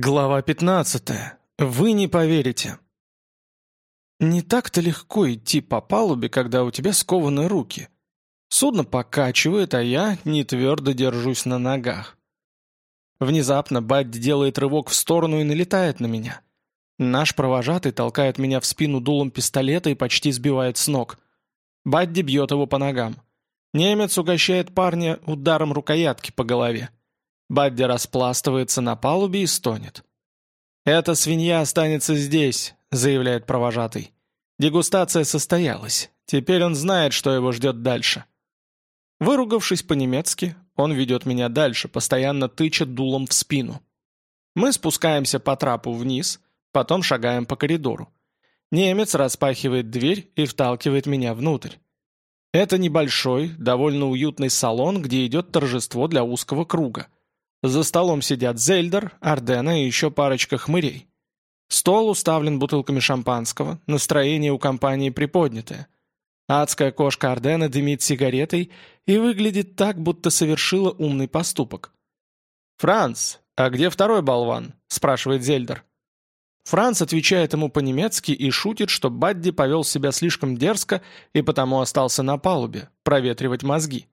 Глава 15. Вы не поверите. Не так-то легко идти по палубе, когда у тебя скованы руки. Судно покачивает, а я не твердо держусь на ногах. Внезапно Бадди делает рывок в сторону и налетает на меня. Наш провожатый толкает меня в спину дулом пистолета и почти сбивает с ног. Бадди бьет его по ногам. Немец угощает парня ударом рукоятки по голове. Бадди распластывается на палубе и стонет. «Эта свинья останется здесь», — заявляет провожатый. Дегустация состоялась. Теперь он знает, что его ждет дальше. Выругавшись по-немецки, он ведет меня дальше, постоянно тыча дулом в спину. Мы спускаемся по трапу вниз, потом шагаем по коридору. Немец распахивает дверь и вталкивает меня внутрь. Это небольшой, довольно уютный салон, где идет торжество для узкого круга — за столом сидят Зельдер, Ардена и еще парочка хмырей. Стол уставлен бутылками шампанского, настроение у компании приподнятое. Адская кошка Ардена дымит сигаретой и выглядит так, будто совершила умный поступок. «Франц, а где второй болван?» – спрашивает Зельдер. Франц отвечает ему по-немецки и шутит, что Бадди повел себя слишком дерзко и потому остался на палубе, проветривать мозги.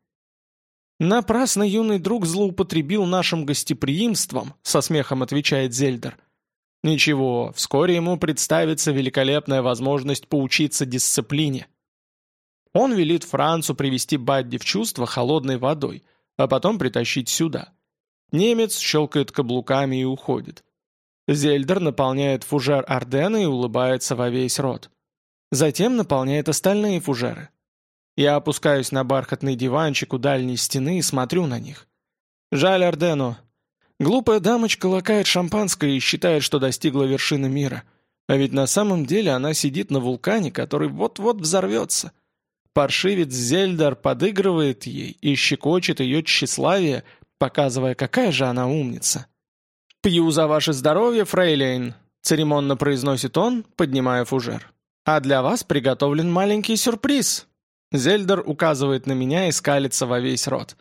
«Напрасно юный друг злоупотребил нашим гостеприимством», — со смехом отвечает Зельдер. «Ничего, вскоре ему представится великолепная возможность поучиться дисциплине». Он велит Францу привести Бадди в чувство холодной водой, а потом притащить сюда. Немец щелкает каблуками и уходит. Зельдер наполняет фужер Ордена и улыбается во весь рот. Затем наполняет остальные фужеры. Я опускаюсь на бархатный диванчик у дальней стены и смотрю на них. Жаль Ордену. Глупая дамочка лакает шампанское и считает, что достигла вершины мира. А ведь на самом деле она сидит на вулкане, который вот-вот взорвется. Паршивец Зельдар подыгрывает ей и щекочет ее тщеславие, показывая, какая же она умница. «Пью за ваше здоровье, фрейлейн!» — церемонно произносит он, поднимая фужер. «А для вас приготовлен маленький сюрприз!» Зельдер указывает на меня и скалится во весь рот.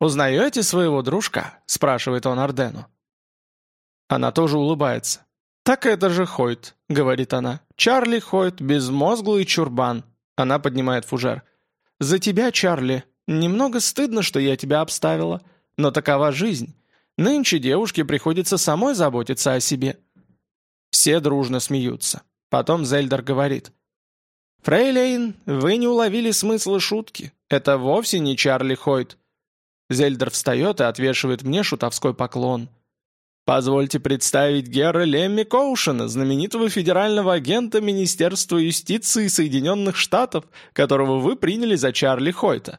«Узнаете своего дружка?» – спрашивает он Ардену. Она тоже улыбается. «Так это же Хойт», — говорит она. «Чарли Хойт, безмозглый чурбан». Она поднимает фужер. «За тебя, Чарли. Немного стыдно, что я тебя обставила. Но такова жизнь. Нынче девушке приходится самой заботиться о себе». Все дружно смеются. Потом Зельдер говорит. «Фрейлейн, вы не уловили смысла шутки. Это вовсе не Чарли Хойт». Зельдер встает и отвешивает мне шутовской поклон. «Позвольте представить Гера Лемми Коушена, знаменитого федерального агента Министерства юстиции Соединенных Штатов, которого вы приняли за Чарли Хойта».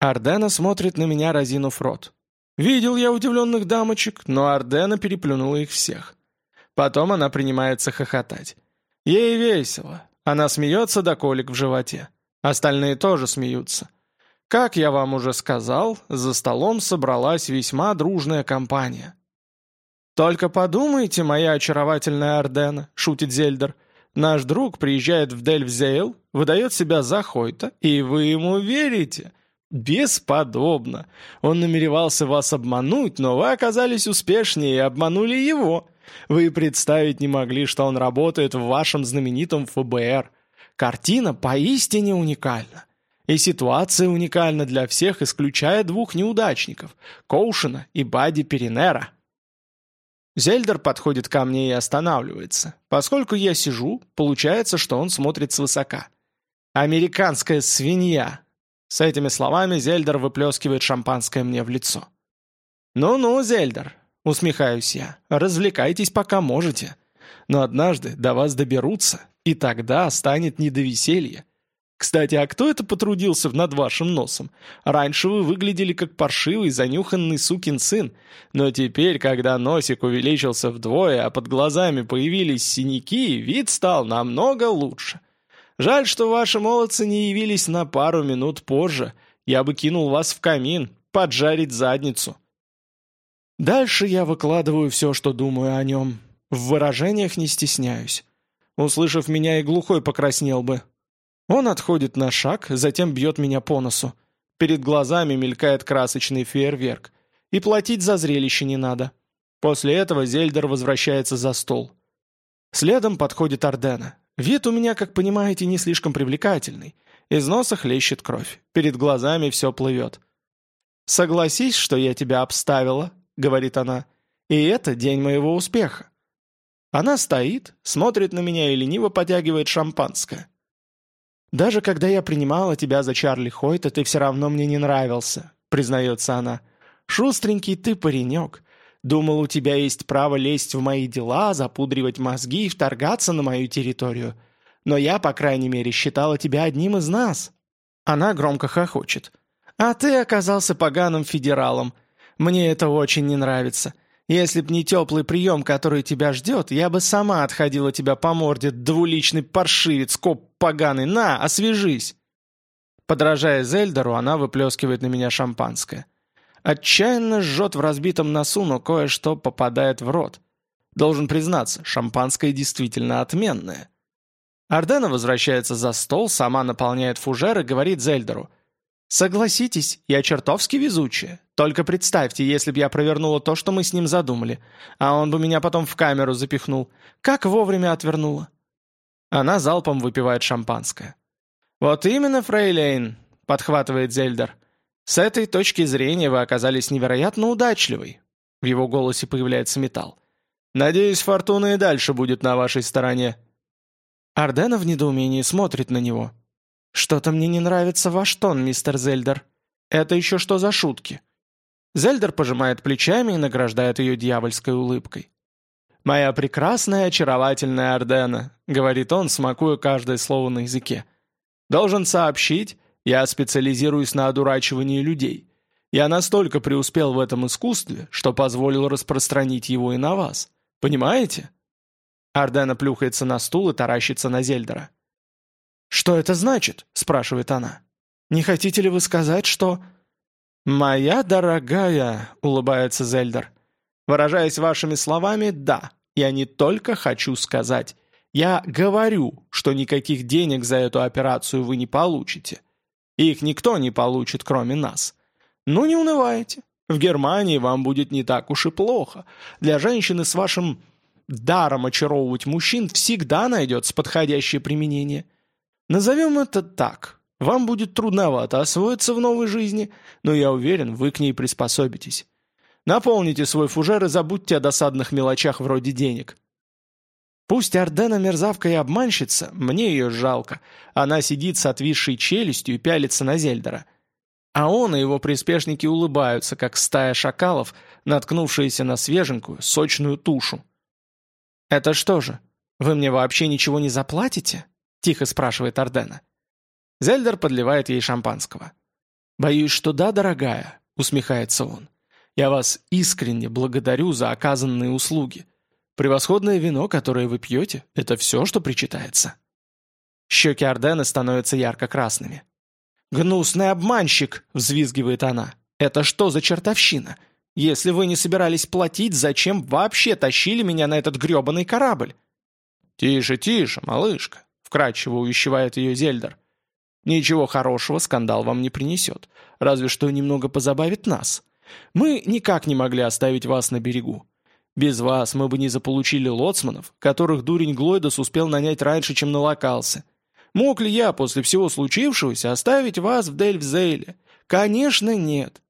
Ардена смотрит на меня, разинув рот. Видел я удивленных дамочек, но Ардена переплюнула их всех. Потом она принимается хохотать. Ей весело, она смеется до колик в животе. Остальные тоже смеются. Как я вам уже сказал, за столом собралась весьма дружная компания. «Только подумайте, моя очаровательная Ордена», — шутит Зельдер. «Наш друг приезжает в Дельфзейл, выдает себя за Хойта, и вы ему верите. Бесподобно. Он намеревался вас обмануть, но вы оказались успешнее и обманули его. Вы представить не могли, что он работает в вашем знаменитом ФБР. Картина поистине уникальна. И ситуация уникальна для всех, исключая двух неудачников – Коушена и Бади Перенера. Зельдер подходит ко мне и останавливается. Поскольку я сижу, получается, что он смотрит свысока. «Американская свинья!» С этими словами Зельдер выплескивает шампанское мне в лицо. «Ну-ну, Зельдер, Усмехаюсь я. Развлекайтесь, пока можете. Но однажды до вас доберутся, и тогда станет не до веселья. Кстати, а кто это потрудился над вашим носом? Раньше вы выглядели как паршивый, занюханный сукин сын, но теперь, когда носик увеличился вдвое, а под глазами появились синяки, вид стал намного лучше. Жаль, что ваши молодцы не явились на пару минут позже. Я бы кинул вас в камин, поджарить задницу. Дальше я выкладываю все, что думаю о нем. В выражениях не стесняюсь. Услышав меня, и глухой покраснел бы. Он отходит на шаг, затем бьет меня по носу. Перед глазами мелькает красочный фейерверк. И платить за зрелище не надо. После этого Зельдер возвращается за стол. Следом подходит Ордена. Вид у меня, как понимаете, не слишком привлекательный. Из носа хлещет кровь. Перед глазами все плывет. «Согласись, что я тебя обставила», — говорит она. «И это день моего успеха». Она стоит, смотрит на меня и лениво потягивает шампанское. «Даже когда я принимала тебя за Чарли Хойта, ты все равно мне не нравился», — признается она. «Шустренький ты паренек. Думал, у тебя есть право лезть в мои дела, запудривать мозги и вторгаться на мою территорию. Но я, по крайней мере, считала тебя одним из нас». Она громко хохочет. «А ты оказался поганым федералом. Мне это очень не нравится. Если б не теплый прием, который тебя ждет, я бы сама отходила тебя по морде, двуличный паршивец, коп поганый, на, освежись!» Подражая Зельдеру, она выплескивает на меня шампанское. Отчаянно жжет в разбитом носу, но кое-что попадает в рот. Должен признаться, шампанское действительно отменное. Ардена возвращается за стол, сама наполняет фужер и говорит Зельдеру – «Согласитесь, я чертовски везучая. Только представьте, если бы я провернула то, что мы с ним задумали, а он бы меня потом в камеру запихнул. Как вовремя отвернула!» Она залпом выпивает шампанское. «Вот именно, Фрейлейн!» — подхватывает Зельдер. «С этой точки зрения вы оказались невероятно удачливой!» В его голосе появляется металл. «Надеюсь, фортуна и дальше будет на вашей стороне!» Ардена в недоумении смотрит на него. «Что-то мне не нравится ваш тон, мистер Зельдер. Это еще что за шутки?» Зельдер пожимает плечами и награждает ее дьявольской улыбкой. «Моя прекрасная, очаровательная Ордена», — говорит он, смакуя каждое слово на языке. «Должен сообщить, я специализируюсь на одурачивании людей. Я настолько преуспел в этом искусстве, что позволил распространить его и на вас. Понимаете?» Ордена плюхается на стул и таращится на Зельдера. «Что это значит?» – спрашивает она. «Не хотите ли вы сказать, что...» «Моя дорогая», – улыбается Зельдер. «Выражаясь вашими словами, да, я не только хочу сказать. Я говорю, что никаких денег за эту операцию вы не получите. Их никто не получит, кроме нас. Ну не унывайте. В Германии вам будет не так уж и плохо. Для женщины с вашим даром очаровывать мужчин всегда найдется подходящее применение». Назовем это так. Вам будет трудновато освоиться в новой жизни, но я уверен, вы к ней приспособитесь. Наполните свой фужер и забудьте о досадных мелочах вроде денег. Пусть Ордена мерзавка и обманщица, мне ее жалко. Она сидит с отвисшей челюстью и пялится на Зельдера. А он и его приспешники улыбаются, как стая шакалов, наткнувшиеся на свеженькую, сочную тушу. «Это что же, вы мне вообще ничего не заплатите?» — тихо спрашивает Ардена. Зельдер подливает ей шампанского. «Боюсь, что да, дорогая», — усмехается он. «Я вас искренне благодарю за оказанные услуги. Превосходное вино, которое вы пьете, — это все, что причитается». Щеки Ардена становятся ярко-красными. «Гнусный обманщик!» — взвизгивает она. «Это что за чертовщина? Если вы не собирались платить, зачем вообще тащили меня на этот грёбаный корабль?» «Тише, тише, малышка!» вкрадчиво увещевает ее Зельдер. «Ничего хорошего скандал вам не принесет, разве что немного позабавит нас. Мы никак не могли оставить вас на берегу. Без вас мы бы не заполучили лоцманов, которых дурень Глойдос успел нанять раньше, чем налокался. Мог ли я после всего случившегося оставить вас в Дельфзейле? Конечно, нет.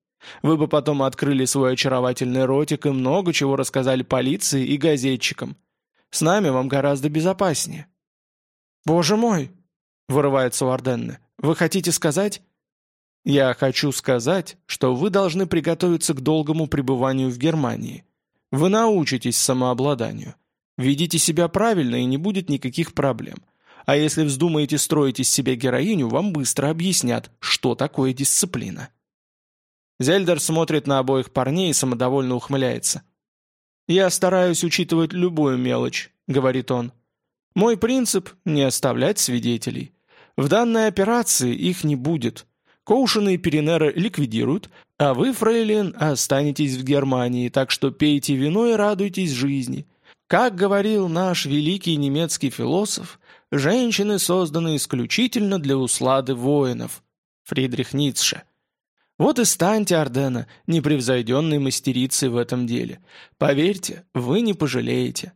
Вы бы потом открыли свой очаровательный ротик и много чего рассказали полиции и газетчикам. С нами вам гораздо безопаснее». «Боже мой!» — вырывается у Орденны. «Вы хотите сказать?» «Я хочу сказать, что вы должны приготовиться к долгому пребыванию в Германии. Вы научитесь самообладанию. Ведите себя правильно, и не будет никаких проблем. А если вздумаете строить из себя героиню, вам быстро объяснят, что такое дисциплина». Зельдер смотрит на обоих парней и самодовольно ухмыляется. «Я стараюсь учитывать любую мелочь», — говорит он. Мой принцип – не оставлять свидетелей. В данной операции их не будет. Коушены и Перенера ликвидируют, а вы, фрейлин, останетесь в Германии, так что пейте вино и радуйтесь жизни. Как говорил наш великий немецкий философ, женщины созданы исключительно для услады воинов. Фридрих Ницше. Вот и станьте, Ордена, непревзойденной мастерицей в этом деле. Поверьте, вы не пожалеете.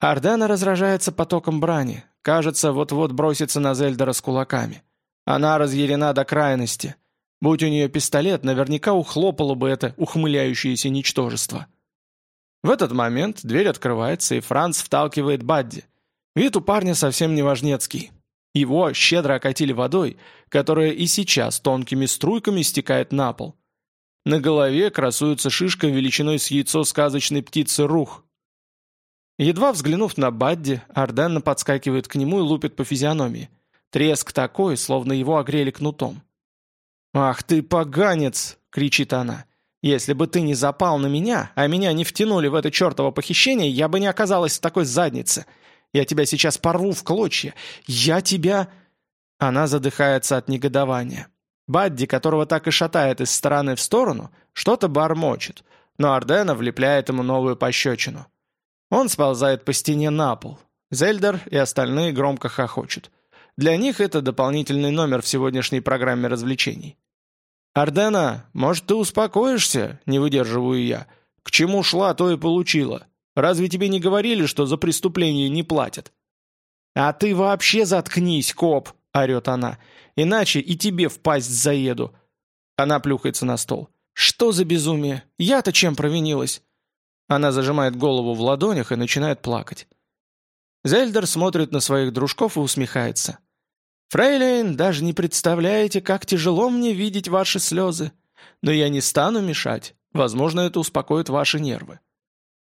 Ордана разражается потоком брани. Кажется, вот-вот бросится на Зельдера с кулаками. Она разъярена до крайности. Будь у нее пистолет, наверняка ухлопало бы это ухмыляющееся ничтожество. В этот момент дверь открывается, и Франц вталкивает Бадди. Вид у парня совсем не важнецкий. Его щедро окатили водой, которая и сейчас тонкими струйками стекает на пол. На голове красуется шишка величиной с яйцо сказочной птицы Рух, Едва взглянув на Бадди, Орденна подскакивает к нему и лупит по физиономии. Треск такой, словно его огрели кнутом. «Ах ты, поганец!» — кричит она. «Если бы ты не запал на меня, а меня не втянули в это чертово похищение, я бы не оказалась в такой заднице. Я тебя сейчас порву в клочья. Я тебя...» Она задыхается от негодования. Бадди, которого так и шатает из стороны в сторону, что-то бормочет, но Ордена влепляет ему новую пощечину. Он сползает по стене на пол. Зельдер и остальные громко хохочут. Для них это дополнительный номер в сегодняшней программе развлечений. «Ардена, может, ты успокоишься?» — не выдерживаю я. «К чему шла, то и получила. Разве тебе не говорили, что за преступление не платят?» «А ты вообще заткнись, коп!» — орет она. «Иначе и тебе в пасть заеду!» Она плюхается на стол. «Что за безумие? Я-то чем провинилась? Она зажимает голову в ладонях и начинает плакать. Зельдер смотрит на своих дружков и усмехается. «Фрейлин, даже не представляете, как тяжело мне видеть ваши слезы. Но я не стану мешать. Возможно, это успокоит ваши нервы».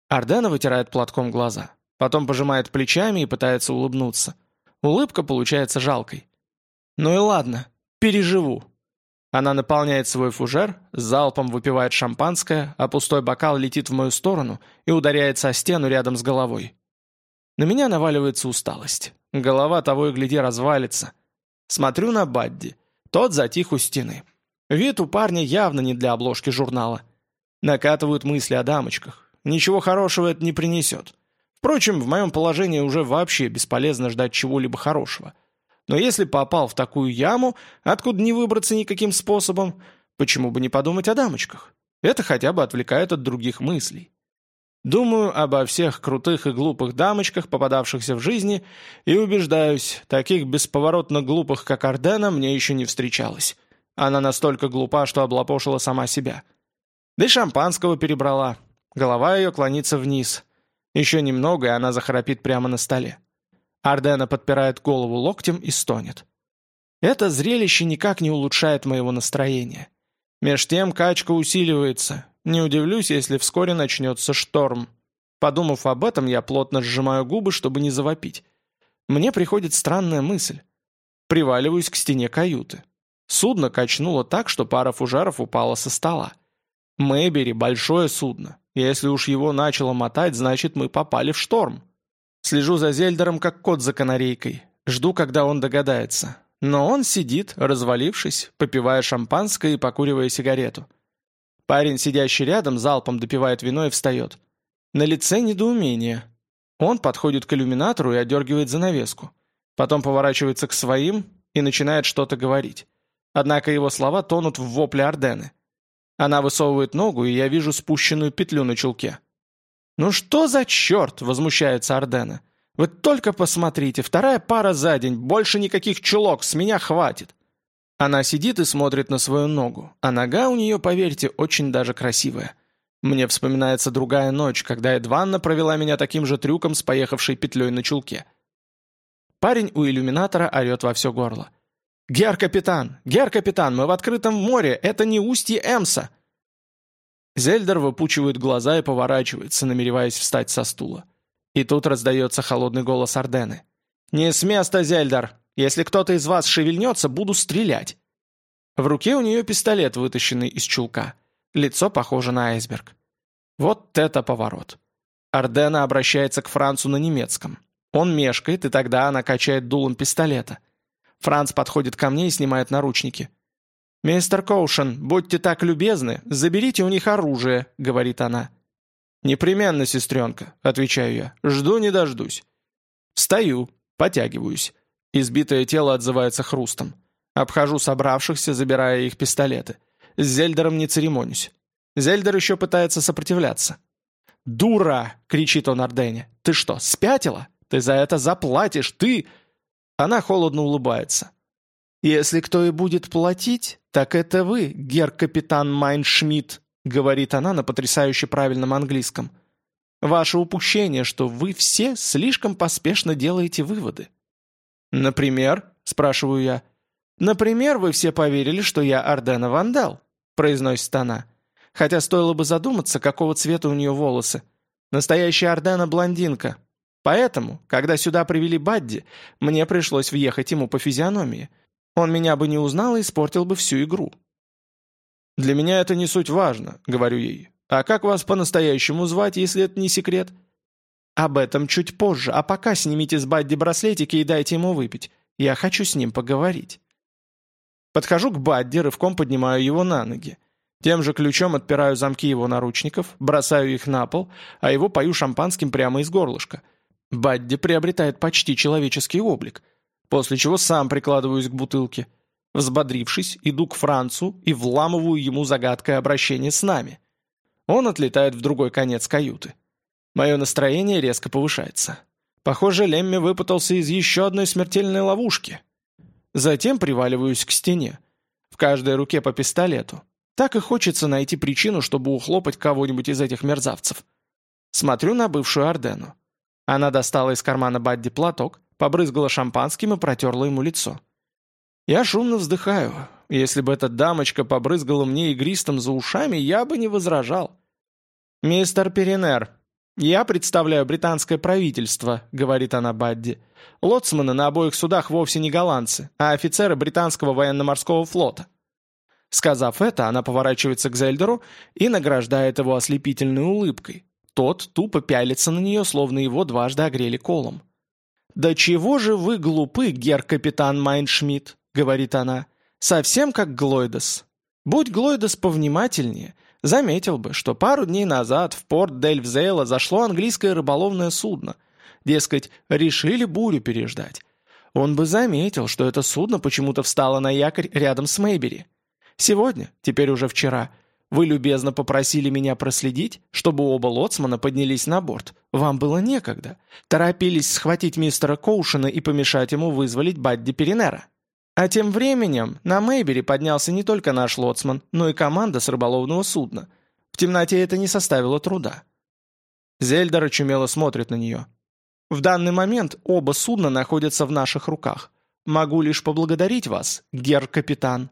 Ордена вытирает платком глаза. Потом пожимает плечами и пытается улыбнуться. Улыбка получается жалкой. «Ну и ладно, переживу». Она наполняет свой фужер, залпом выпивает шампанское, а пустой бокал летит в мою сторону и ударяется о стену рядом с головой. На меня наваливается усталость. Голова того и гляди развалится. Смотрю на Бадди. Тот затих у стены. Вид у парня явно не для обложки журнала. Накатывают мысли о дамочках. Ничего хорошего это не принесет. Впрочем, в моем положении уже вообще бесполезно ждать чего-либо хорошего – но если попал в такую яму, откуда не выбраться никаким способом, почему бы не подумать о дамочках? Это хотя бы отвлекает от других мыслей. Думаю обо всех крутых и глупых дамочках, попадавшихся в жизни, и убеждаюсь, таких бесповоротно глупых, как Ардена, мне еще не встречалось. Она настолько глупа, что облапошила сама себя. Да и шампанского перебрала. Голова ее клонится вниз. Еще немного, и она захрапит прямо на столе. Ардена подпирает голову локтем и стонет. Это зрелище никак не улучшает моего настроения. Меж тем качка усиливается. Не удивлюсь, если вскоре начнется шторм. Подумав об этом, я плотно сжимаю губы, чтобы не завопить. Мне приходит странная мысль. Приваливаюсь к стене каюты. Судно качнуло так, что пара фужеров упала со стола. Мэбери — большое судно. Если уж его начало мотать, значит мы попали в шторм. Слежу за Зельдером, как кот за канарейкой. Жду, когда он догадается. Но он сидит, развалившись, попивая шампанское и покуривая сигарету. Парень, сидящий рядом, залпом допивает вино и встает. На лице недоумение. Он подходит к иллюминатору и одергивает занавеску. Потом поворачивается к своим и начинает что-то говорить. Однако его слова тонут в вопле Ордены. Она высовывает ногу, и я вижу спущенную петлю на чулке. «Ну что за черт?» — возмущается Ордена. «Вы только посмотрите, вторая пара за день, больше никаких чулок, с меня хватит!» Она сидит и смотрит на свою ногу, а нога у нее, поверьте, очень даже красивая. Мне вспоминается другая ночь, когда Эдванна провела меня таким же трюком с поехавшей петлей на чулке. Парень у иллюминатора орет во все горло. «Гер-капитан! Гер-капитан, мы в открытом море! Это не устье Эмса!» Зельдер выпучивает глаза и поворачивается, намереваясь встать со стула. И тут раздается холодный голос Ордены. «Не с места, Зельдер! Если кто-то из вас шевельнется, буду стрелять!» В руке у нее пистолет, вытащенный из чулка. Лицо похоже на айсберг. Вот это поворот. Ордена обращается к Францу на немецком. Он мешкает, и тогда она качает дулом пистолета. Франц подходит ко мне и снимает наручники. «Мистер Коушен, будьте так любезны, заберите у них оружие», — говорит она. «Непременно, сестренка», — отвечаю я. «Жду не дождусь». Встаю, потягиваюсь. Избитое тело отзывается хрустом. Обхожу собравшихся, забирая их пистолеты. С Зельдером не церемонюсь. Зельдер еще пытается сопротивляться. «Дура!» — кричит он Ордене. «Ты что, спятила? Ты за это заплатишь! Ты...» Она холодно улыбается. «Если кто и будет платить, так это вы, гер-капитан Майншмидт», говорит она на потрясающе правильном английском. «Ваше упущение, что вы все слишком поспешно делаете выводы». «Например?» – спрашиваю я. «Например, вы все поверили, что я Ордена Вандал», – произносит она. Хотя стоило бы задуматься, какого цвета у нее волосы. Настоящая Ордена блондинка. Поэтому, когда сюда привели Бадди, мне пришлось въехать ему по физиономии. Он меня бы не узнал и испортил бы всю игру. «Для меня это не суть важно», — говорю ей. «А как вас по-настоящему звать, если это не секрет?» «Об этом чуть позже, а пока снимите с Бадди браслетики и дайте ему выпить. Я хочу с ним поговорить». Подхожу к Бадди, рывком поднимаю его на ноги. Тем же ключом отпираю замки его наручников, бросаю их на пол, а его пою шампанским прямо из горлышка. Бадди приобретает почти человеческий облик — после чего сам прикладываюсь к бутылке. Взбодрившись, иду к Францу и вламываю ему загадкой обращение с нами. Он отлетает в другой конец каюты. Мое настроение резко повышается. Похоже, Лемми выпутался из еще одной смертельной ловушки. Затем приваливаюсь к стене. В каждой руке по пистолету. Так и хочется найти причину, чтобы ухлопать кого-нибудь из этих мерзавцев. Смотрю на бывшую Ордену. Она достала из кармана Бадди платок, побрызгала шампанским и протерла ему лицо. Я шумно вздыхаю. Если бы эта дамочка побрызгала мне игристом за ушами, я бы не возражал. «Мистер Перенер, я представляю британское правительство», — говорит она Бадди. «Лоцманы на обоих судах вовсе не голландцы, а офицеры британского военно-морского флота». Сказав это, она поворачивается к Зельдеру и награждает его ослепительной улыбкой. Тот тупо пялится на нее, словно его дважды огрели колом. «Да чего же вы глупы, гер-капитан Майншмидт», — говорит она, — «совсем как Глойдес. Будь Глойдес повнимательнее, заметил бы, что пару дней назад в порт Дельвзейла зашло английское рыболовное судно. Дескать, решили бурю переждать. Он бы заметил, что это судно почему-то встало на якорь рядом с Мейбери. Сегодня, теперь уже вчера — вы любезно попросили меня проследить, чтобы оба лоцмана поднялись на борт. Вам было некогда. Торопились схватить мистера Коушена и помешать ему вызволить Бадди Перенера. А тем временем на Мейбере поднялся не только наш лоцман, но и команда с рыболовного судна. В темноте это не составило труда. Зельдер очумело смотрит на нее. «В данный момент оба судна находятся в наших руках. Могу лишь поблагодарить вас, гер-капитан».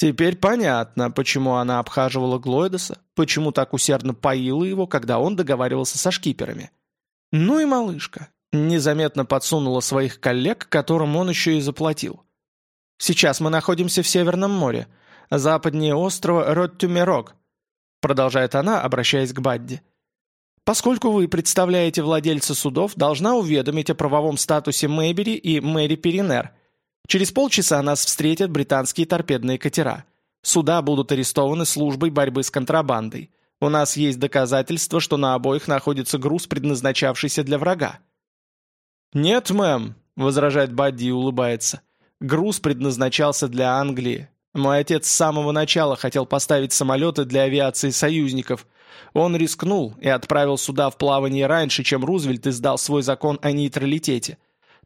Теперь понятно, почему она обхаживала Глойдоса, почему так усердно поила его, когда он договаривался со шкиперами. Ну и малышка. Незаметно подсунула своих коллег, которым он еще и заплатил. «Сейчас мы находимся в Северном море, западнее острова Роттюмерог», продолжает она, обращаясь к Бадди. «Поскольку вы представляете владельца судов, должна уведомить о правовом статусе Мэйбери и Мэри Перинер – Через полчаса нас встретят британские торпедные катера. Суда будут арестованы службой борьбы с контрабандой. У нас есть доказательства, что на обоих находится груз, предназначавшийся для врага». «Нет, мэм», — возражает Бадди и улыбается. «Груз предназначался для Англии. Мой отец с самого начала хотел поставить самолеты для авиации союзников. Он рискнул и отправил суда в плавание раньше, чем Рузвельт издал свой закон о нейтралитете.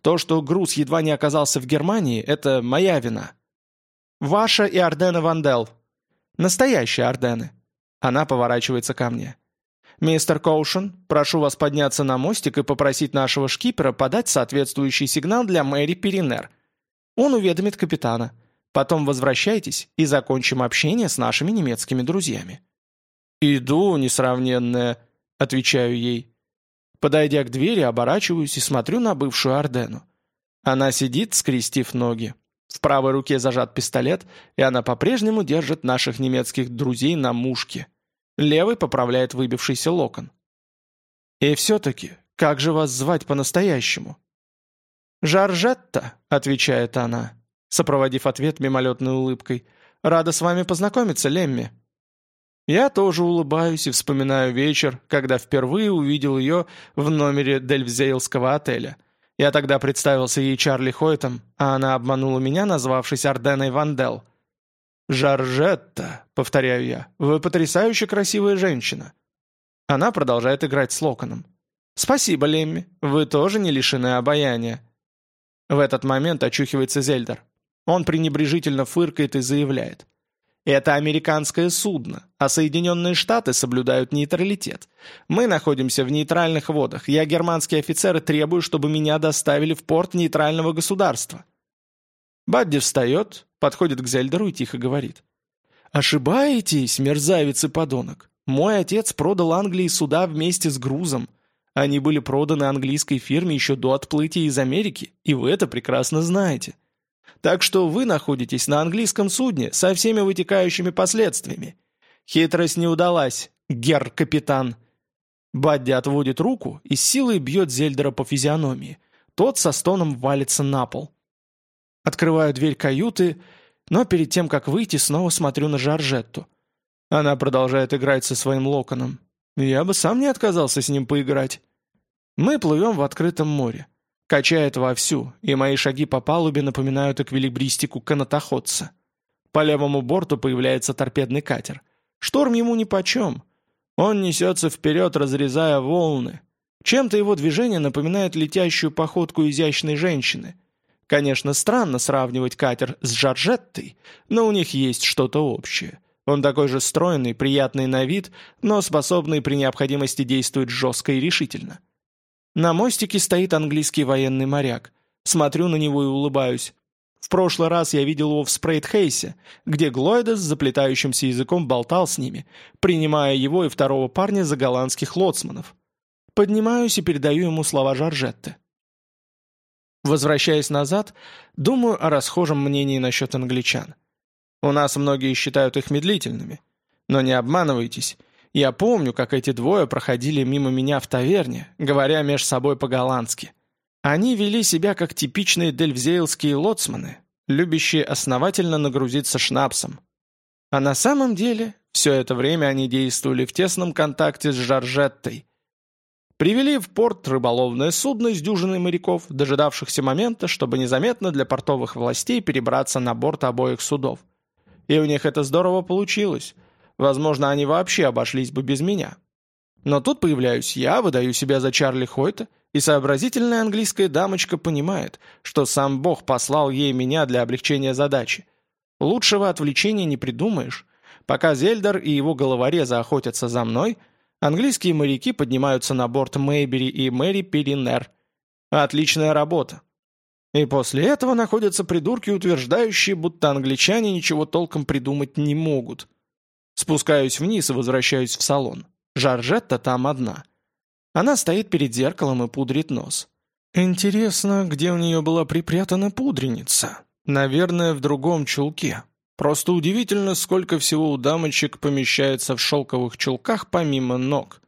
То, что груз едва не оказался в Германии, это моя вина. Ваша и Ордена Вандел. Настоящие Ордены. Она поворачивается ко мне. «Мистер Коушен, прошу вас подняться на мостик и попросить нашего шкипера подать соответствующий сигнал для Мэри Перинер. Он уведомит капитана. Потом возвращайтесь и закончим общение с нашими немецкими друзьями». «Иду, несравненная», — отвечаю ей. Подойдя к двери, оборачиваюсь и смотрю на бывшую Ордену. Она сидит, скрестив ноги. В правой руке зажат пистолет, и она по-прежнему держит наших немецких друзей на мушке. Левый поправляет выбившийся локон. «И все-таки, как же вас звать по-настоящему?» «Жаржетта», — отвечает она, сопроводив ответ мимолетной улыбкой. «Рада с вами познакомиться, Лемми». Я тоже улыбаюсь и вспоминаю вечер, когда впервые увидел ее в номере Дельвзейлского отеля. Я тогда представился ей Чарли Хойтом, а она обманула меня, назвавшись Арденой Вандел. «Жаржетта», — повторяю я, — «вы потрясающе красивая женщина». Она продолжает играть с Локоном. «Спасибо, Лемми, вы тоже не лишены обаяния». В этот момент очухивается Зельдер. Он пренебрежительно фыркает и заявляет. Это американское судно, а Соединенные Штаты соблюдают нейтралитет. Мы находимся в нейтральных водах. Я германские офицеры требую, чтобы меня доставили в порт нейтрального государства». Бадди встает, подходит к Зельдеру и тихо говорит. «Ошибаетесь, мерзавец и подонок. Мой отец продал Англии суда вместе с грузом. Они были проданы английской фирме еще до отплытия из Америки, и вы это прекрасно знаете. Так что вы находитесь на английском судне со всеми вытекающими последствиями. Хитрость не удалась, гер-капитан. Бадди отводит руку и с силой бьет Зельдера по физиономии. Тот со стоном валится на пол. Открываю дверь каюты, но перед тем, как выйти, снова смотрю на Жоржетту. Она продолжает играть со своим локоном. Я бы сам не отказался с ним поиграть. Мы плывем в открытом море. Качает вовсю, и мои шаги по палубе напоминают эквилибристику канатоходца. По левому борту появляется торпедный катер. Шторм ему нипочем. Он несется вперед, разрезая волны. Чем-то его движение напоминает летящую походку изящной женщины. Конечно, странно сравнивать катер с Жоржеттой, но у них есть что-то общее. Он такой же стройный, приятный на вид, но способный при необходимости действовать жестко и решительно. На мостике стоит английский военный моряк. Смотрю на него и улыбаюсь. В прошлый раз я видел его в Спрейдхейсе, где Глойда с заплетающимся языком болтал с ними, принимая его и второго парня за голландских лоцманов. Поднимаюсь и передаю ему слова Жоржетты. Возвращаясь назад, думаю о расхожем мнении насчет англичан. У нас многие считают их медлительными. Но не обманывайтесь, я помню, как эти двое проходили мимо меня в таверне, говоря меж собой по-голландски. Они вели себя как типичные дельвзейлские лоцманы, любящие основательно нагрузиться шнапсом. А на самом деле, все это время они действовали в тесном контакте с Жаржеттой. Привели в порт рыболовное судно с дюжиной моряков, дожидавшихся момента, чтобы незаметно для портовых властей перебраться на борт обоих судов. И у них это здорово получилось. Возможно, они вообще обошлись бы без меня. Но тут появляюсь я, выдаю себя за Чарли Хойта, и сообразительная английская дамочка понимает, что сам Бог послал ей меня для облегчения задачи. Лучшего отвлечения не придумаешь. Пока Зельдер и его головорезы охотятся за мной, английские моряки поднимаются на борт Мэйбери и Мэри Перинер. Отличная работа. И после этого находятся придурки, утверждающие, будто англичане ничего толком придумать не могут. Спускаюсь вниз и возвращаюсь в салон. Жаржетта там одна. Она стоит перед зеркалом и пудрит нос. Интересно, где у нее была припрятана пудреница? Наверное, в другом чулке. Просто удивительно, сколько всего у дамочек помещается в шелковых чулках помимо ног.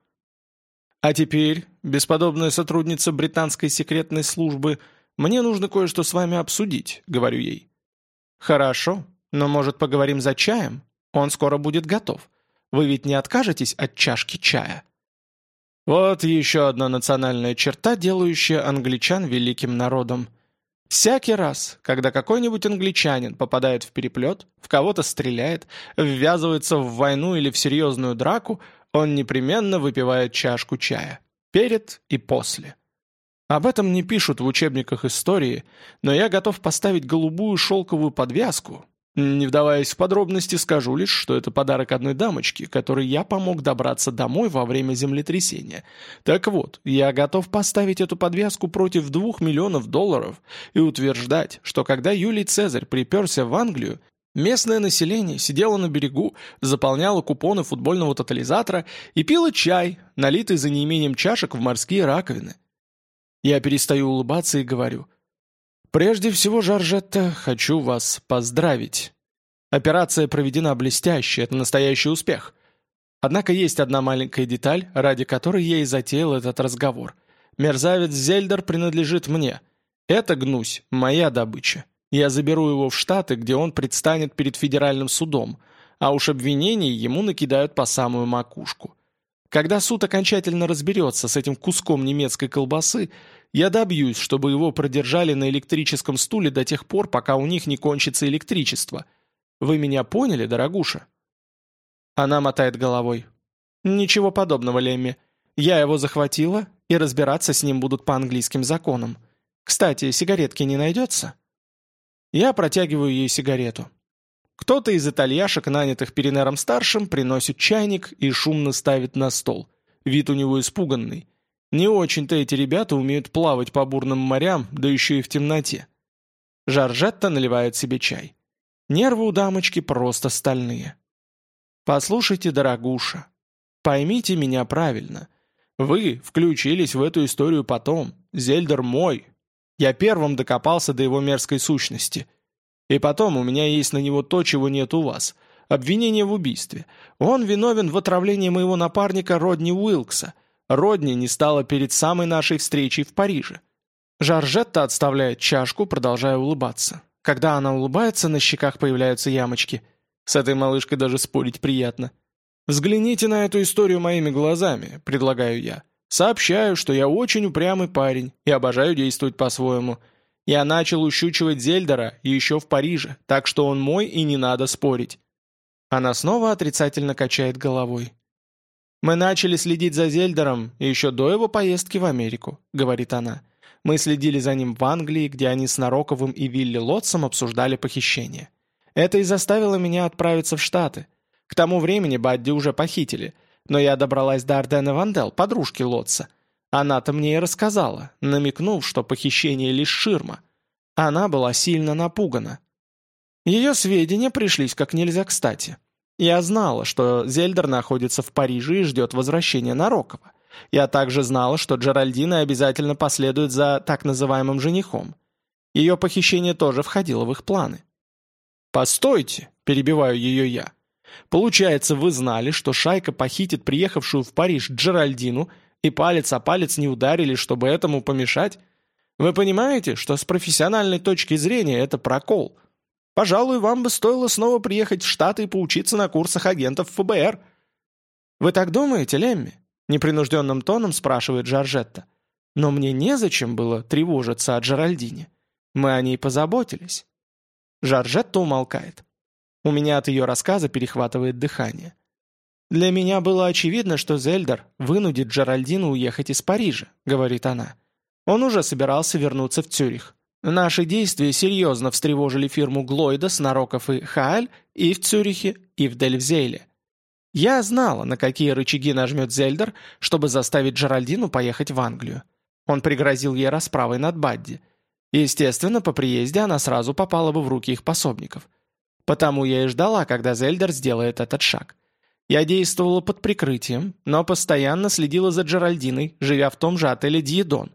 А теперь, бесподобная сотрудница британской секретной службы, мне нужно кое-что с вами обсудить, говорю ей. Хорошо, но, может, поговорим за чаем? Он скоро будет готов. Вы ведь не откажетесь от чашки чая?» Вот еще одна национальная черта, делающая англичан великим народом. Всякий раз, когда какой-нибудь англичанин попадает в переплет, в кого-то стреляет, ввязывается в войну или в серьезную драку, он непременно выпивает чашку чая. Перед и после. Об этом не пишут в учебниках истории, но я готов поставить голубую шелковую подвязку, не вдаваясь в подробности, скажу лишь, что это подарок одной дамочке, которой я помог добраться домой во время землетрясения. Так вот, я готов поставить эту подвязку против двух миллионов долларов и утверждать, что когда Юлий Цезарь приперся в Англию, местное население сидело на берегу, заполняло купоны футбольного тотализатора и пило чай, налитый за неимением чашек в морские раковины. Я перестаю улыбаться и говорю – Прежде всего, Жоржетта, хочу вас поздравить. Операция проведена блестяще, это настоящий успех. Однако есть одна маленькая деталь, ради которой я и затеял этот разговор. Мерзавец Зельдер принадлежит мне. Это гнусь, моя добыча. Я заберу его в Штаты, где он предстанет перед федеральным судом, а уж обвинений ему накидают по самую макушку. Когда суд окончательно разберется с этим куском немецкой колбасы, я добьюсь, чтобы его продержали на электрическом стуле до тех пор, пока у них не кончится электричество. Вы меня поняли, дорогуша?» Она мотает головой. «Ничего подобного, Лемми. Я его захватила, и разбираться с ним будут по английским законам. Кстати, сигаретки не найдется?» Я протягиваю ей сигарету. Кто-то из итальяшек, нанятых Перенером-старшим, приносит чайник и шумно ставит на стол. Вид у него испуганный. Не очень-то эти ребята умеют плавать по бурным морям, да еще и в темноте. Жаржетта наливает себе чай. Нервы у дамочки просто стальные. «Послушайте, дорогуша, поймите меня правильно. Вы включились в эту историю потом. Зельдер мой. Я первым докопался до его мерзкой сущности. И потом, у меня есть на него то, чего нет у вас. Обвинение в убийстве. Он виновен в отравлении моего напарника Родни Уилкса. Родни не стала перед самой нашей встречей в Париже. Жаржетта отставляет чашку, продолжая улыбаться. Когда она улыбается, на щеках появляются ямочки. С этой малышкой даже спорить приятно. «Взгляните на эту историю моими глазами», — предлагаю я. «Сообщаю, что я очень упрямый парень и обожаю действовать по-своему». Я начал ущучивать Зельдера еще в Париже, так что он мой и не надо спорить». Она снова отрицательно качает головой. «Мы начали следить за Зельдером еще до его поездки в Америку», — говорит она. «Мы следили за ним в Англии, где они с Нароковым и Вилли Лотсом обсуждали похищение. Это и заставило меня отправиться в Штаты. К тому времени Бадди уже похитили, но я добралась до Ардена Вандел, подружки Лотса, она-то мне и рассказала, намекнув, что похищение лишь ширма. Она была сильно напугана. Ее сведения пришлись как нельзя кстати. Я знала, что Зельдер находится в Париже и ждет возвращения Нарокова. Я также знала, что Джеральдина обязательно последует за так называемым женихом. Ее похищение тоже входило в их планы. «Постойте!» – перебиваю ее я. «Получается, вы знали, что Шайка похитит приехавшую в Париж Джеральдину – и палец о палец не ударили, чтобы этому помешать? Вы понимаете, что с профессиональной точки зрения это прокол? Пожалуй, вам бы стоило снова приехать в Штаты и поучиться на курсах агентов ФБР. «Вы так думаете, Лемми?» — непринужденным тоном спрашивает Жоржетта. «Но мне незачем было тревожиться о Джеральдине. Мы о ней позаботились». Жоржетта умолкает. У меня от ее рассказа перехватывает дыхание. «Для меня было очевидно, что Зельдер вынудит Джеральдину уехать из Парижа», — говорит она. «Он уже собирался вернуться в Цюрих. Наши действия серьезно встревожили фирму Глойда, Снароков и Хааль и в Цюрихе, и в Дельвзейле. Я знала, на какие рычаги нажмет Зельдер, чтобы заставить Джеральдину поехать в Англию. Он пригрозил ей расправой над Бадди. Естественно, по приезде она сразу попала бы в руки их пособников. Потому я и ждала, когда Зельдер сделает этот шаг. Я действовала под прикрытием, но постоянно следила за Джеральдиной, живя в том же отеле «Диедон».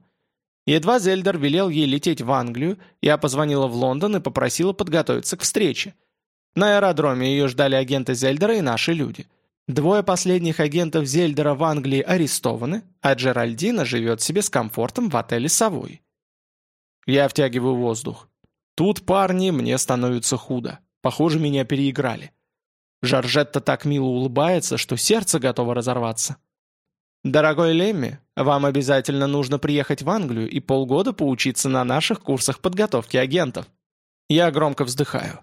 Едва Зельдер велел ей лететь в Англию, я позвонила в Лондон и попросила подготовиться к встрече. На аэродроме ее ждали агенты Зельдера и наши люди. Двое последних агентов Зельдера в Англии арестованы, а Джеральдина живет себе с комфортом в отеле «Совой». Я втягиваю воздух. Тут, парни, мне становится худо. Похоже, меня переиграли. Жоржетта так мило улыбается, что сердце готово разорваться. «Дорогой Лемми, вам обязательно нужно приехать в Англию и полгода поучиться на наших курсах подготовки агентов». Я громко вздыхаю.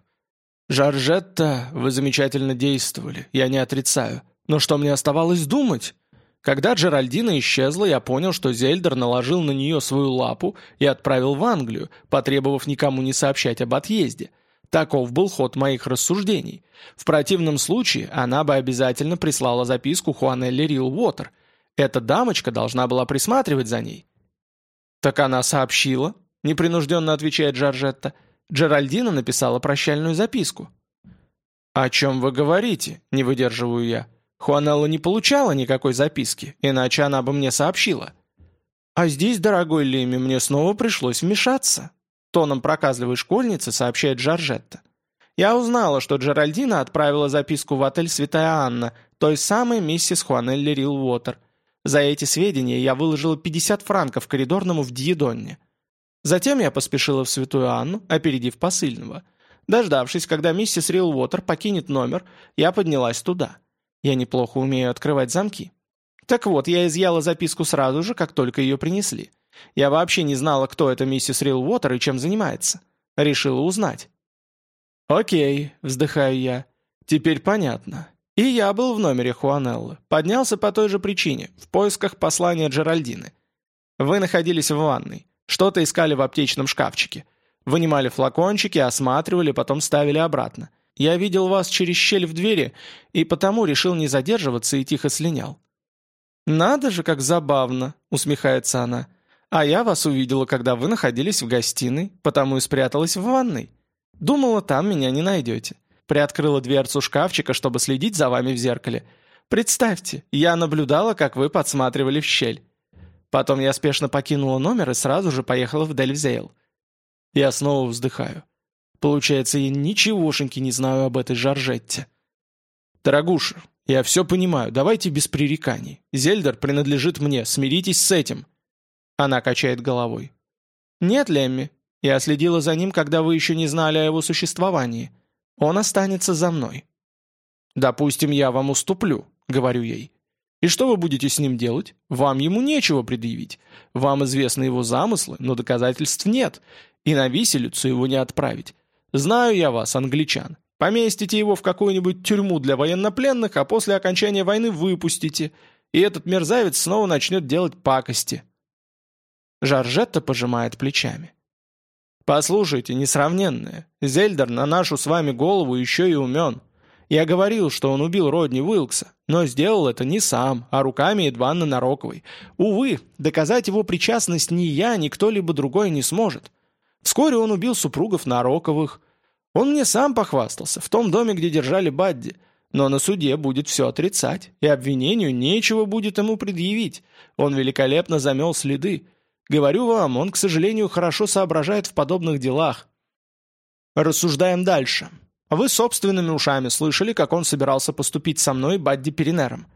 «Жоржетта, вы замечательно действовали, я не отрицаю. Но что мне оставалось думать?» Когда Джеральдина исчезла, я понял, что Зельдер наложил на нее свою лапу и отправил в Англию, потребовав никому не сообщать об отъезде. Таков был ход моих рассуждений. В противном случае она бы обязательно прислала записку Хуанелли Рил Уотер. Эта дамочка должна была присматривать за ней. «Так она сообщила», — непринужденно отвечает Джорджетта. Джеральдина написала прощальную записку. «О чем вы говорите?» — не выдерживаю я. Хуанелла не получала никакой записки, иначе она бы мне сообщила. А здесь, дорогой Леми, мне снова пришлось вмешаться. Тоном проказливой школьницы сообщает Жоржетта. Я узнала, что Джеральдина отправила записку в отель «Святая Анна», той самой миссис Хуанелли Рил Уотер. За эти сведения я выложила 50 франков коридорному в Дьедонне. Затем я поспешила в «Святую Анну», опередив посыльного. Дождавшись, когда миссис Рил Уотер покинет номер, я поднялась туда. Я неплохо умею открывать замки. Так вот, я изъяла записку сразу же, как только ее принесли. Я вообще не знала, кто это миссис Рилвотер и чем занимается. Решила узнать. «Окей», — вздыхаю я. «Теперь понятно. И я был в номере Хуанеллы. Поднялся по той же причине, в поисках послания Джеральдины. Вы находились в ванной. Что-то искали в аптечном шкафчике. Вынимали флакончики, осматривали, потом ставили обратно. Я видел вас через щель в двери и потому решил не задерживаться и тихо слинял». «Надо же, как забавно», — усмехается она. А я вас увидела, когда вы находились в гостиной, потому и спряталась в ванной. Думала, там меня не найдете. Приоткрыла дверцу шкафчика, чтобы следить за вами в зеркале. Представьте, я наблюдала, как вы подсматривали в щель. Потом я спешно покинула номер и сразу же поехала в Дельвзейл. Я снова вздыхаю. Получается, я ничегошеньки не знаю об этой Жоржетте. Дорогуша, я все понимаю, давайте без пререканий. Зельдер принадлежит мне, смиритесь с этим. Она качает головой. «Нет, Лемми. Я следила за ним, когда вы еще не знали о его существовании. Он останется за мной». «Допустим, я вам уступлю», — говорю ей. «И что вы будете с ним делать? Вам ему нечего предъявить. Вам известны его замыслы, но доказательств нет, и на виселицу его не отправить. Знаю я вас, англичан. Поместите его в какую-нибудь тюрьму для военнопленных, а после окончания войны выпустите, и этот мерзавец снова начнет делать пакости». Жаржетта пожимает плечами. «Послушайте, несравненные, Зельдер на нашу с вами голову еще и умен. Я говорил, что он убил Родни Уилкса, но сделал это не сам, а руками Эдванны Нароковой. Увы, доказать его причастность ни я, ни кто-либо другой не сможет. Вскоре он убил супругов Нароковых. Он мне сам похвастался, в том доме, где держали Бадди. Но на суде будет все отрицать, и обвинению нечего будет ему предъявить. Он великолепно замел следы. Говорю вам, он, к сожалению, хорошо соображает в подобных делах. Рассуждаем дальше. Вы собственными ушами слышали, как он собирался поступить со мной Бадди Перинером.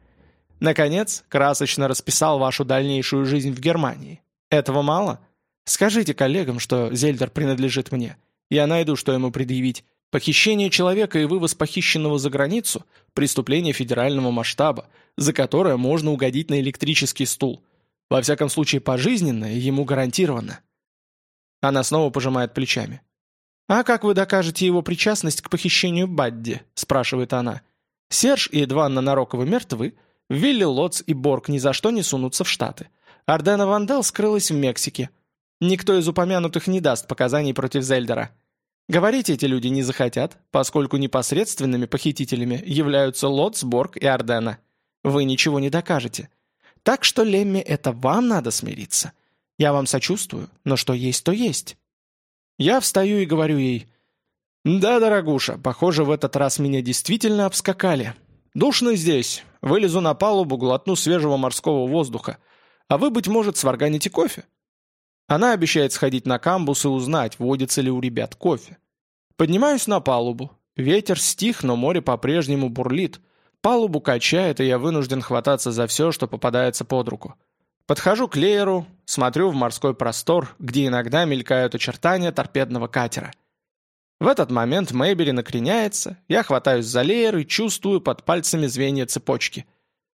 Наконец, красочно расписал вашу дальнейшую жизнь в Германии. Этого мало? Скажите коллегам, что Зельдер принадлежит мне. Я найду, что ему предъявить. Похищение человека и вывоз похищенного за границу – преступление федерального масштаба, за которое можно угодить на электрический стул – во всяком случае, пожизненно ему гарантировано. Она снова пожимает плечами. «А как вы докажете его причастность к похищению Бадди?» – спрашивает она. «Серж и Эдванна Нарокова мертвы, Вилли Лотц и Борг ни за что не сунутся в Штаты. Ардена Вандал скрылась в Мексике. Никто из упомянутых не даст показаний против Зельдера. Говорить эти люди не захотят, поскольку непосредственными похитителями являются Лотц, Борг и Ардена. Вы ничего не докажете». Так что, Лемми, это вам надо смириться. Я вам сочувствую, но что есть, то есть. Я встаю и говорю ей. «Да, дорогуша, похоже, в этот раз меня действительно обскакали. Душно здесь. Вылезу на палубу, глотну свежего морского воздуха. А вы, быть может, сварганите кофе?» Она обещает сходить на камбус и узнать, водится ли у ребят кофе. Поднимаюсь на палубу. Ветер стих, но море по-прежнему бурлит – Палубу качает, и я вынужден хвататься за все, что попадается под руку. Подхожу к лееру, смотрю в морской простор, где иногда мелькают очертания торпедного катера. В этот момент Мэйбери накреняется, я хватаюсь за леер и чувствую под пальцами звенья цепочки.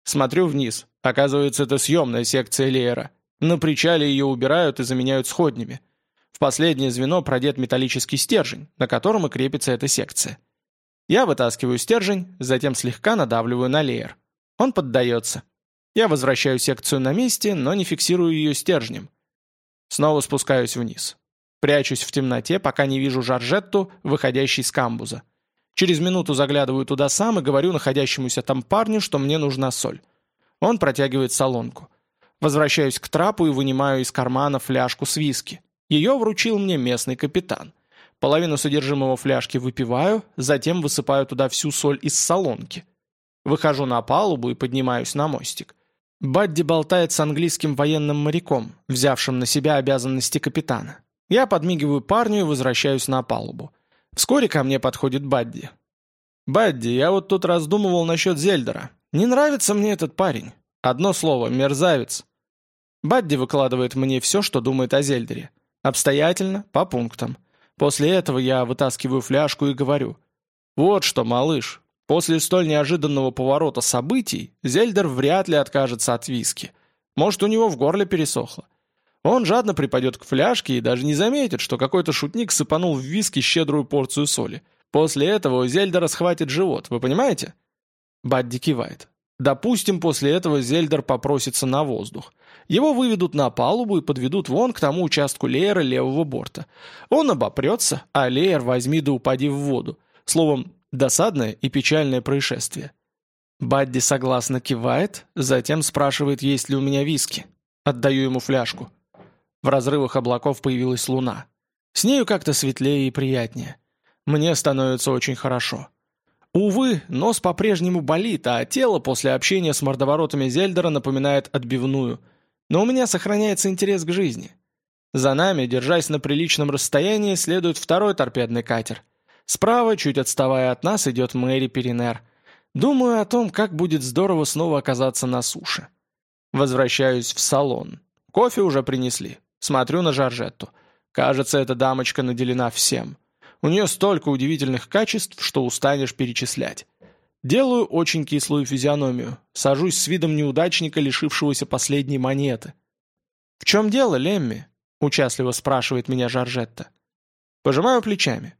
Смотрю вниз. Оказывается, это съемная секция леера. На причале ее убирают и заменяют сходнями. В последнее звено продет металлический стержень, на котором и крепится эта секция. Я вытаскиваю стержень, затем слегка надавливаю на леер. Он поддается. Я возвращаю секцию на месте, но не фиксирую ее стержнем. Снова спускаюсь вниз. Прячусь в темноте, пока не вижу жаржетту, выходящий с камбуза. Через минуту заглядываю туда сам и говорю находящемуся там парню, что мне нужна соль. Он протягивает солонку. Возвращаюсь к трапу и вынимаю из кармана фляжку с виски. Ее вручил мне местный капитан. Половину содержимого фляжки выпиваю, затем высыпаю туда всю соль из солонки. Выхожу на палубу и поднимаюсь на мостик. Бадди болтает с английским военным моряком, взявшим на себя обязанности капитана. Я подмигиваю парню и возвращаюсь на палубу. Вскоре ко мне подходит Бадди. «Бадди, я вот тут раздумывал насчет Зельдера. Не нравится мне этот парень. Одно слово, мерзавец». Бадди выкладывает мне все, что думает о Зельдере. Обстоятельно, по пунктам. После этого я вытаскиваю фляжку и говорю. «Вот что, малыш, после столь неожиданного поворота событий Зельдер вряд ли откажется от виски. Может, у него в горле пересохло. Он жадно припадет к фляжке и даже не заметит, что какой-то шутник сыпанул в виски щедрую порцию соли. После этого у Зельдера схватит живот, вы понимаете?» Бадди кивает. «Допустим, после этого Зельдер попросится на воздух». Его выведут на палубу и подведут вон к тому участку леера левого борта. Он обопрется, а леер возьми да упади в воду. Словом, досадное и печальное происшествие. Бадди согласно кивает, затем спрашивает, есть ли у меня виски. Отдаю ему фляжку. В разрывах облаков появилась луна. С нею как-то светлее и приятнее. Мне становится очень хорошо. Увы, нос по-прежнему болит, а тело после общения с мордоворотами Зельдера напоминает отбивную – но у меня сохраняется интерес к жизни. За нами, держась на приличном расстоянии, следует второй торпедный катер. Справа, чуть отставая от нас, идет Мэри Перинер. Думаю о том, как будет здорово снова оказаться на суше. Возвращаюсь в салон. Кофе уже принесли. Смотрю на Жоржетту. Кажется, эта дамочка наделена всем. У нее столько удивительных качеств, что устанешь перечислять. Делаю очень кислую физиономию. Сажусь с видом неудачника, лишившегося последней монеты. «В чем дело, Лемми?» — участливо спрашивает меня Жаржетта. Пожимаю плечами.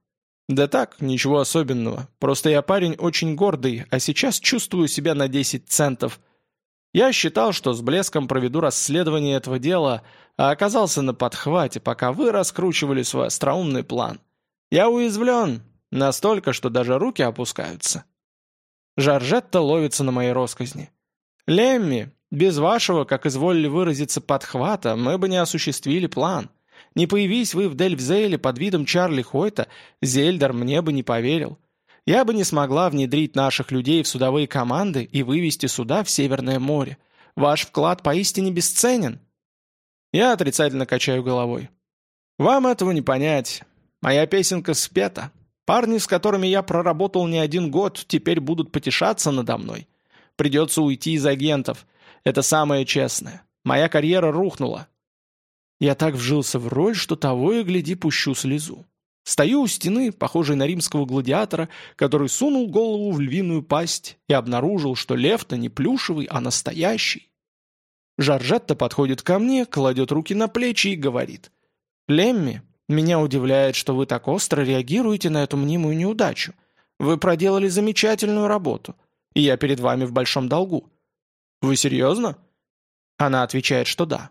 «Да так, ничего особенного. Просто я парень очень гордый, а сейчас чувствую себя на 10 центов. Я считал, что с блеском проведу расследование этого дела, а оказался на подхвате, пока вы раскручивали свой остроумный план. Я уязвлен, настолько, что даже руки опускаются». Жоржетта ловится на моей росказни. «Лемми, без вашего, как изволили выразиться, подхвата, мы бы не осуществили план. Не появись вы в Дельфзейле под видом Чарли Хойта, Зельдер мне бы не поверил. Я бы не смогла внедрить наших людей в судовые команды и вывести суда в Северное море. Ваш вклад поистине бесценен». Я отрицательно качаю головой. «Вам этого не понять. Моя песенка спета». Парни, с которыми я проработал не один год, теперь будут потешаться надо мной. Придется уйти из агентов. Это самое честное. Моя карьера рухнула. Я так вжился в роль, что того и гляди пущу слезу. Стою у стены, похожей на римского гладиатора, который сунул голову в львиную пасть и обнаружил, что лев-то не плюшевый, а настоящий. Жаржетта подходит ко мне, кладет руки на плечи и говорит. «Лемми, меня удивляет, что вы так остро реагируете на эту мнимую неудачу. Вы проделали замечательную работу, и я перед вами в большом долгу». «Вы серьезно?» Она отвечает, что да.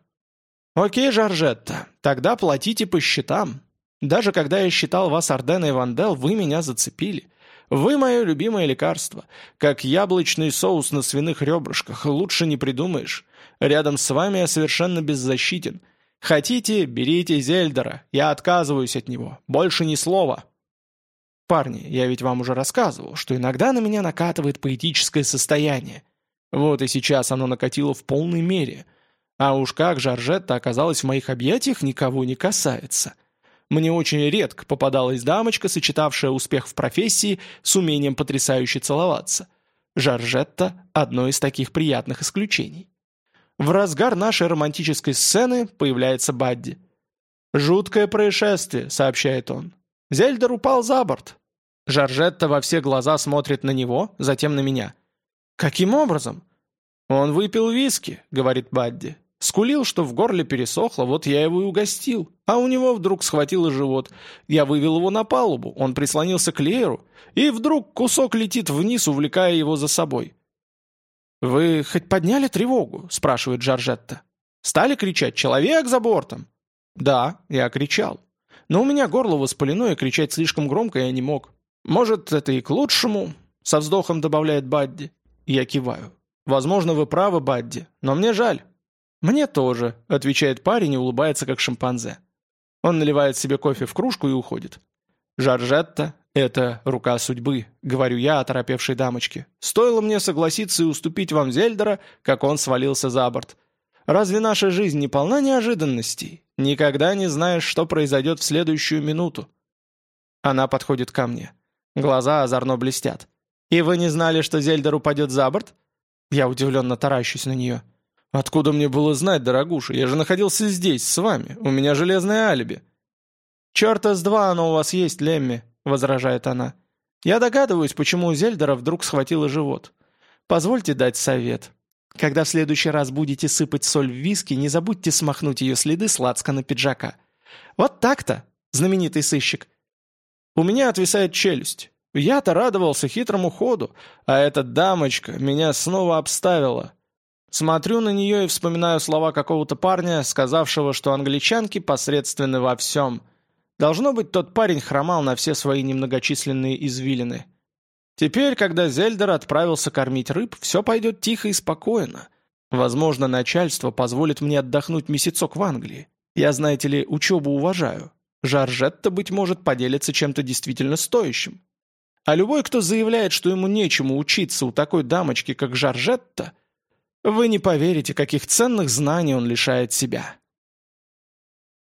«Окей, Жоржетта, тогда платите по счетам. Даже когда я считал вас орденой и Вандел, вы меня зацепили. Вы мое любимое лекарство. Как яблочный соус на свиных ребрышках, лучше не придумаешь. Рядом с вами я совершенно беззащитен». Хотите, берите Зельдера, я отказываюсь от него, больше ни слова. Парни, я ведь вам уже рассказывал, что иногда на меня накатывает поэтическое состояние. Вот и сейчас оно накатило в полной мере. А уж как Жоржетта оказалась в моих объятиях, никого не касается. Мне очень редко попадалась дамочка, сочетавшая успех в профессии с умением потрясающе целоваться. Жоржетта – одно из таких приятных исключений. В разгар нашей романтической сцены появляется Бадди. «Жуткое происшествие», — сообщает он. «Зельдер упал за борт». Жоржетта во все глаза смотрит на него, затем на меня. «Каким образом?» «Он выпил виски», — говорит Бадди. «Скулил, что в горле пересохло, вот я его и угостил. А у него вдруг схватило живот. Я вывел его на палубу, он прислонился к лееру, и вдруг кусок летит вниз, увлекая его за собой. «Вы хоть подняли тревогу?» — спрашивает Жоржетта. «Стали кричать «Человек за бортом!»» «Да, я кричал. Но у меня горло воспалено, и кричать слишком громко я не мог. Может, это и к лучшему?» — со вздохом добавляет Бадди. Я киваю. «Возможно, вы правы, Бадди, но мне жаль». «Мне тоже», — отвечает парень и улыбается, как шимпанзе. Он наливает себе кофе в кружку и уходит. Жаржетта. «Это рука судьбы», — говорю я оторопевшей дамочке. «Стоило мне согласиться и уступить вам Зельдера, как он свалился за борт. Разве наша жизнь не полна неожиданностей? Никогда не знаешь, что произойдет в следующую минуту». Она подходит ко мне. Глаза озорно блестят. «И вы не знали, что Зельдер упадет за борт?» Я удивленно таращусь на нее. «Откуда мне было знать, дорогуша? Я же находился здесь, с вами. У меня железное алиби». «Черта с два оно у вас есть, Лемми», — возражает она. «Я догадываюсь, почему у Зельдера вдруг схватило живот. Позвольте дать совет. Когда в следующий раз будете сыпать соль в виски, не забудьте смахнуть ее следы с лацкана пиджака. Вот так-то, знаменитый сыщик. У меня отвисает челюсть. Я-то радовался хитрому ходу, а эта дамочка меня снова обставила. Смотрю на нее и вспоминаю слова какого-то парня, сказавшего, что англичанки посредственны во всем — Должно быть, тот парень хромал на все свои немногочисленные извилины. Теперь, когда Зельдер отправился кормить рыб, все пойдет тихо и спокойно. Возможно, начальство позволит мне отдохнуть месяцок в Англии. Я, знаете ли, учебу уважаю. Жаржетта, быть может, поделится чем-то действительно стоящим. А любой, кто заявляет, что ему нечему учиться у такой дамочки, как Жаржетта, вы не поверите, каких ценных знаний он лишает себя.